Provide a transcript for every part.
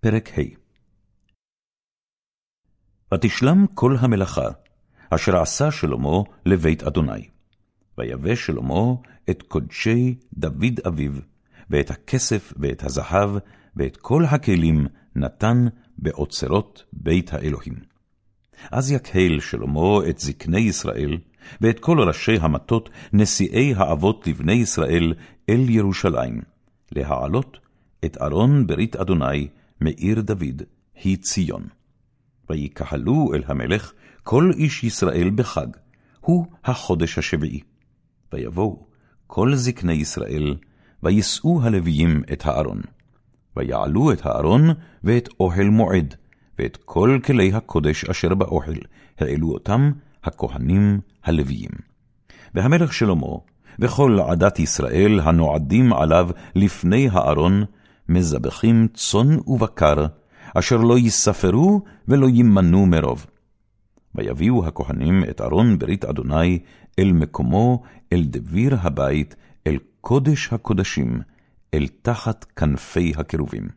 פרק ה' ותשלם כל המלאכה, אשר עשה שלמה לבית אדוני. ויבא שלמה את קודשי דוד אביו, ואת הכסף ואת הזהב, ואת כל הכלים נתן באוצרות בית האלוהים. אז יקהל שלמה את זקני ישראל, ואת כל ראשי המטות, נשיאי האבות לבני ישראל, אל ירושלים, להעלות את ארון ברית אדוני מעיר דוד, היא ציון. ויקהלו אל המלך כל איש ישראל בחג, הוא החודש השביעי. ויבואו כל זקני ישראל, וישאו הלוויים את הארון. ויעלו את הארון ואת אוהל מועד, ואת כל כלי הקודש אשר באוהל, העלו אותם הכהנים הלוויים. והמלך שלמה, וכל עדת ישראל הנועדים עליו לפני הארון, מזבחים צאן ובקר, אשר לא יספרו ולא ימנו מרוב. ויביאו הכהנים את ארון ברית אדוני אל מקומו, אל דביר הבית, אל קודש הקודשים, אל תחת כנפי הקרובים.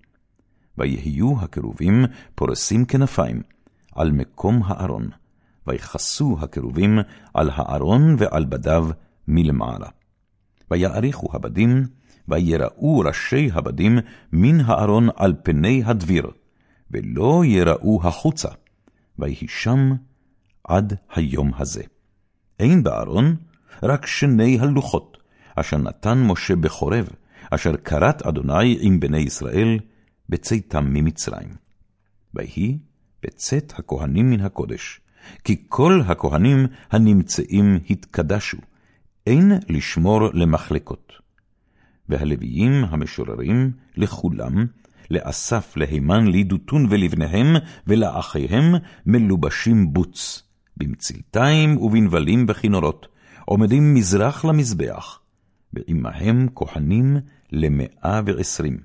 ויהיו הקרובים פורסים כנפיים על מקום הארון, ויכסו הקרובים על הארון ועל בדיו מלמעלה. ויעריכו הבדים, ויראו ראשי הבדים מן הארון על פני הדביר, ולא יראו החוצה, ויהי שם עד היום הזה. אין בארון רק שני הלוחות, אשר נתן משה בחורב, אשר כרת אדוני עם בני ישראל, בצאתם ממצרים. ויהי בצאת הכהנים מן הקודש, כי כל הכהנים הנמצאים התקדשו, אין לשמור למחלקות. והלוויים המשוררים לכולם, לאסף, להימן, לידותון ולבניהם, ולאחיהם, מלובשים בוץ, במצלתיים ובנבלים בכינורות, עומדים מזרח למזבח, ועמהם כהנים למאה ועשרים,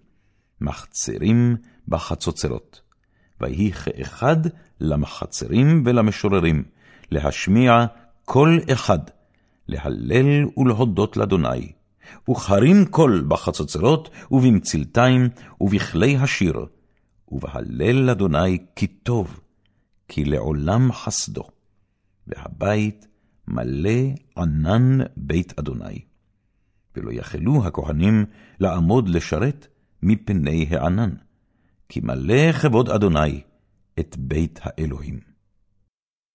מחצרים בחצוצרות. ויהי כאחד למחצרים ולמשוררים, להשמיע כל אחד, להלל ולהודות לאדוני, וכרים קול בחצוצרות ובמצלתיים ובכלי השיר, ובהלל אדוני כי טוב, כי לעולם חסדו. והבית מלא ענן בית אדוני. ולא יכלו הכהנים לעמוד לשרת מפני הענן, כי מלא כבוד אדוני את בית האלוהים.